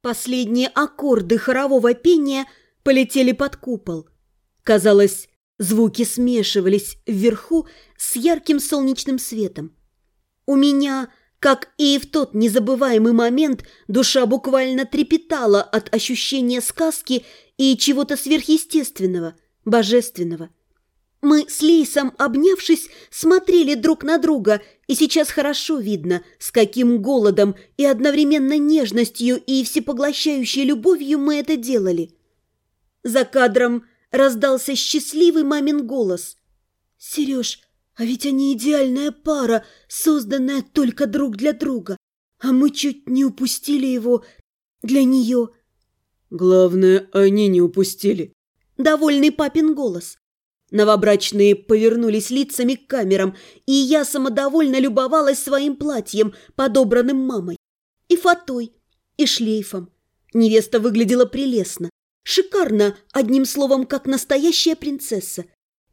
Последние аккорды хорового пения полетели под купол. Казалось, звуки смешивались вверху с ярким солнечным светом. У меня, как и в тот незабываемый момент, душа буквально трепетала от ощущения сказки и чего-то сверхъестественного, божественного. Мы с Лейсом, обнявшись, смотрели друг на друга, и сейчас хорошо видно, с каким голодом и одновременно нежностью и всепоглощающей любовью мы это делали. За кадром раздался счастливый мамин голос. «Сереж, а ведь они идеальная пара, созданная только друг для друга, а мы чуть не упустили его для нее». «Главное, они не упустили». Довольный папин голос. Новобрачные повернулись лицами к камерам, и я самодовольно любовалась своим платьем, подобранным мамой. И фатой, и шлейфом. Невеста выглядела прелестно. Шикарно, одним словом, как настоящая принцесса.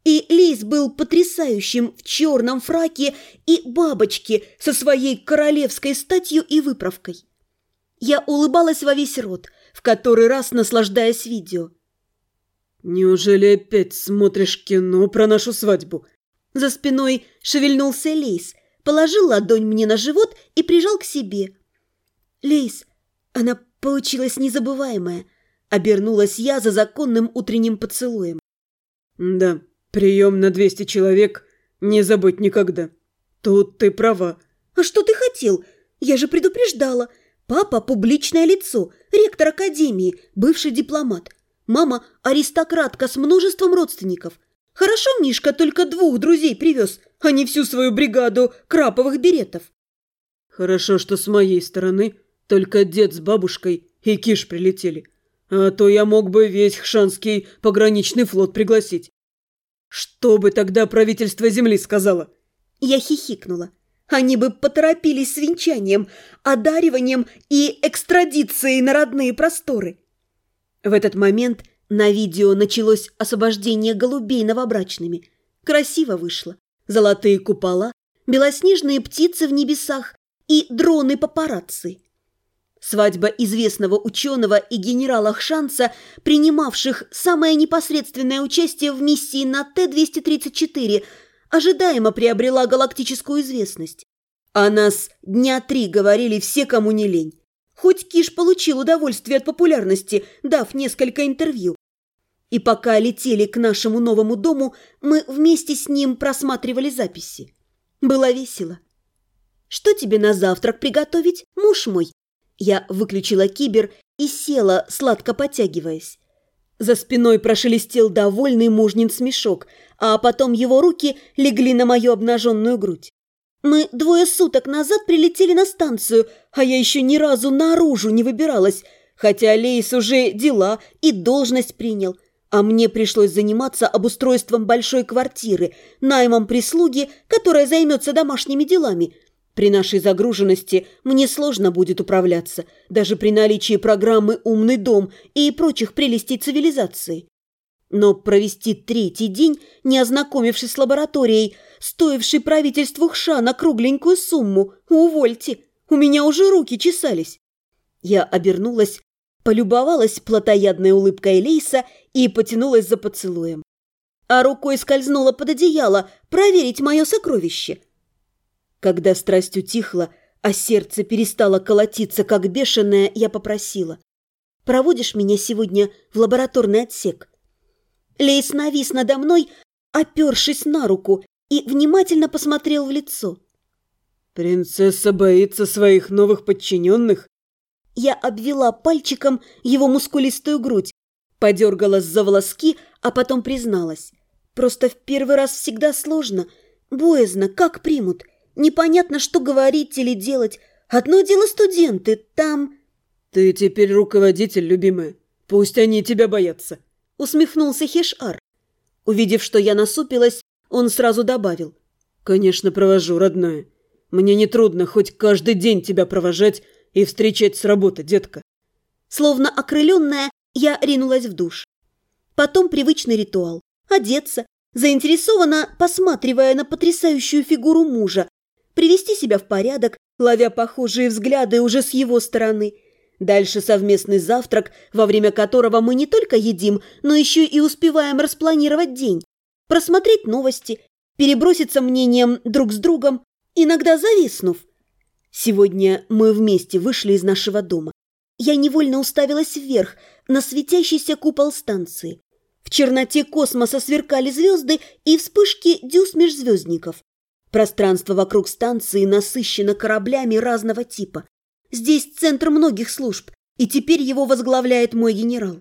И Лейс был потрясающим в черном фраке и бабочке со своей королевской статью и выправкой. Я улыбалась во весь рот, в который раз наслаждаясь видео. «Неужели опять смотришь кино про нашу свадьбу?» За спиной шевельнулся Лейс, положил ладонь мне на живот и прижал к себе. «Лейс, она получилась незабываемая», — обернулась я за законным утренним поцелуем. «Да, прием на двести человек не забыть никогда. Тут ты права». «А что ты хотел? Я же предупреждала. Папа – публичное лицо, ректор академии, бывший дипломат. Мама – аристократка с множеством родственников. Хорошо Мишка только двух друзей привез, а не всю свою бригаду краповых беретов. Хорошо, что с моей стороны только дед с бабушкой и Киш прилетели. А то я мог бы весь Хшанский пограничный флот пригласить. Что бы тогда правительство Земли сказало? Я хихикнула. Они бы поторопились с венчанием, одариванием и экстрадицией на родные просторы. В этот момент на видео началось освобождение голубей новобрачными. Красиво вышло. Золотые купола, белоснежные птицы в небесах и дроны-папарацци. Свадьба известного ученого и генерала Хшанца, принимавших самое непосредственное участие в миссии на Т-234, ожидаемо приобрела галактическую известность. О нас дня три говорили все, кому не лень. Хоть Киш получил удовольствие от популярности, дав несколько интервью. И пока летели к нашему новому дому, мы вместе с ним просматривали записи. Было весело. «Что тебе на завтрак приготовить, муж мой?» Я выключила кибер и села, сладко потягиваясь. За спиной прошелестел довольный мужнин смешок, а потом его руки легли на мою обнаженную грудь. Мы двое суток назад прилетели на станцию, а я еще ни разу наружу не выбиралась, хотя Лейс уже дела и должность принял, а мне пришлось заниматься обустройством большой квартиры, наймом прислуги, которая займется домашними делами. При нашей загруженности мне сложно будет управляться, даже при наличии программы «Умный дом» и прочих прелестей цивилизации. Но провести третий день, не ознакомившись с лабораторией, стоившей правительству Хша на кругленькую сумму, увольте, у меня уже руки чесались. Я обернулась, полюбовалась плотоядной улыбкой Лейса и потянулась за поцелуем. А рукой скользнула под одеяло проверить мое сокровище. Когда страсть утихла, а сердце перестало колотиться, как бешеное, я попросила. «Проводишь меня сегодня в лабораторный отсек?» Лейс навис надо мной, опершись на руку, и внимательно посмотрел в лицо. «Принцесса боится своих новых подчиненных?» Я обвела пальчиком его мускулистую грудь, подергалась за волоски, а потом призналась. «Просто в первый раз всегда сложно, боязно, как примут. Непонятно, что говорить или делать. Одно дело студенты, там...» «Ты теперь руководитель, любимая. Пусть они тебя боятся», — усмехнулся Хешар. Увидев, что я насупилась, он сразу добавил. «Конечно, провожу, родная. Мне нетрудно хоть каждый день тебя провожать и встречать с работы, детка». Словно окрыленная, я ринулась в душ. Потом привычный ритуал. Одеться, заинтересованно посматривая на потрясающую фигуру мужа, привести себя в порядок, ловя похожие взгляды уже с его стороны. Дальше совместный завтрак, во время которого мы не только едим, но еще и успеваем распланировать день, просмотреть новости, переброситься мнением друг с другом, иногда зависнув. Сегодня мы вместе вышли из нашего дома. Я невольно уставилась вверх, на светящийся купол станции. В черноте космоса сверкали звезды и вспышки дюз межзвездников. Пространство вокруг станции насыщено кораблями разного типа. Здесь центр многих служб, и теперь его возглавляет мой генерал.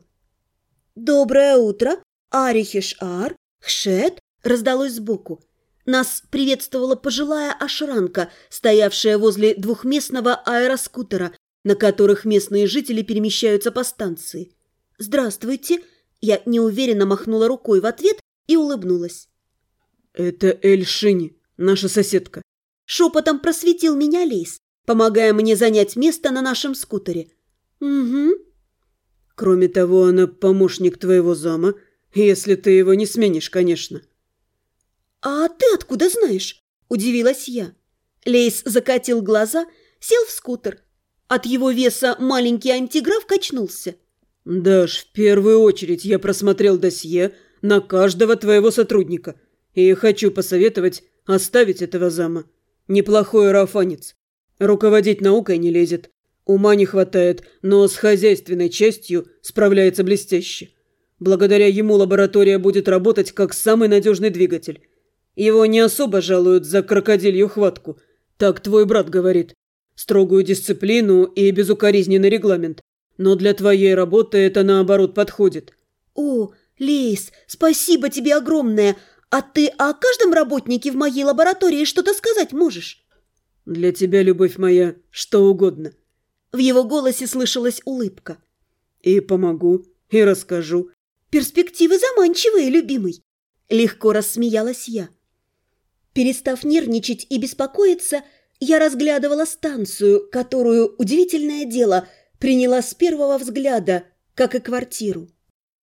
«Доброе утро, Арихиш-Ар, Хшет!» раздалось сбоку. Нас приветствовала пожилая ашранка, стоявшая возле двухместного аэроскутера, на которых местные жители перемещаются по станции. «Здравствуйте!» Я неуверенно махнула рукой в ответ и улыбнулась. «Это Эль Шини, наша соседка». Шепотом просветил меня Лейс, помогая мне занять место на нашем скутере. «Угу». «Кроме того, она помощник твоего зама, если ты его не сменишь, конечно». «А ты откуда знаешь?» – удивилась я. Лейс закатил глаза, сел в скутер. От его веса маленький антиграф качнулся. «Даш, в первую очередь я просмотрел досье на каждого твоего сотрудника и хочу посоветовать оставить этого зама. Неплохой рафанец. Руководить наукой не лезет. Ума не хватает, но с хозяйственной частью справляется блестяще. Благодаря ему лаборатория будет работать как самый надежный двигатель. Его не особо жалуют за крокодилью хватку. Так твой брат говорит. Строгую дисциплину и безукоризненный регламент. Но для твоей работы это, наоборот, подходит. О, Лейс, спасибо тебе огромное. А ты о каждом работнике в моей лаборатории что-то сказать можешь? Для тебя, любовь моя, что угодно. В его голосе слышалась улыбка. И помогу, и расскажу. Перспективы заманчивые, любимый. Легко рассмеялась я. Перестав нервничать и беспокоиться, я разглядывала станцию, которую, удивительное дело, приняла с первого взгляда, как и квартиру.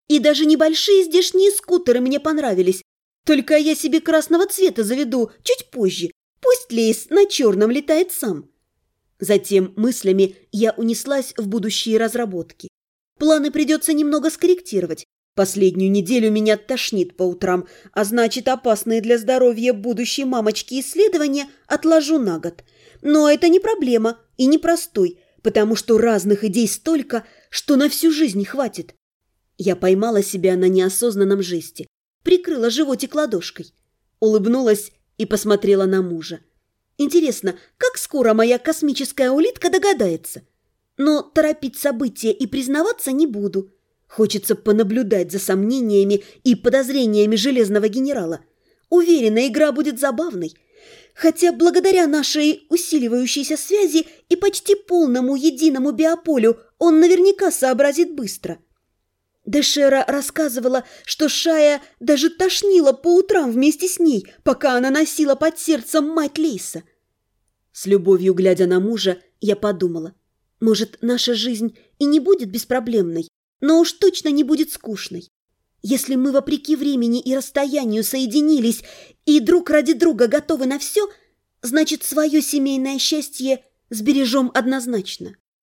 И даже небольшие здешние скутеры мне понравились, только я себе красного цвета заведу чуть позже, пусть Лейс на черном летает сам. Затем мыслями я унеслась в будущие разработки. Планы придется немного скорректировать, Последнюю неделю меня тошнит по утрам, а значит, опасные для здоровья будущей мамочки исследования отложу на год. Но это не проблема и не простой, потому что разных идей столько, что на всю жизнь хватит. Я поймала себя на неосознанном жесте, прикрыла животик ладошкой, улыбнулась и посмотрела на мужа. Интересно, как скоро моя космическая улитка догадается? Но торопить события и признаваться не буду – Хочется понаблюдать за сомнениями и подозрениями железного генерала. Уверена, игра будет забавной. Хотя благодаря нашей усиливающейся связи и почти полному единому биополю он наверняка сообразит быстро. Дешера рассказывала, что Шая даже тошнила по утрам вместе с ней, пока она носила под сердцем мать Лейса. С любовью глядя на мужа, я подумала, может, наша жизнь и не будет беспроблемной, но уж точно не будет скучной. Если мы вопреки времени и расстоянию соединились и друг ради друга готовы на все, значит, свое семейное счастье сбережем однозначно.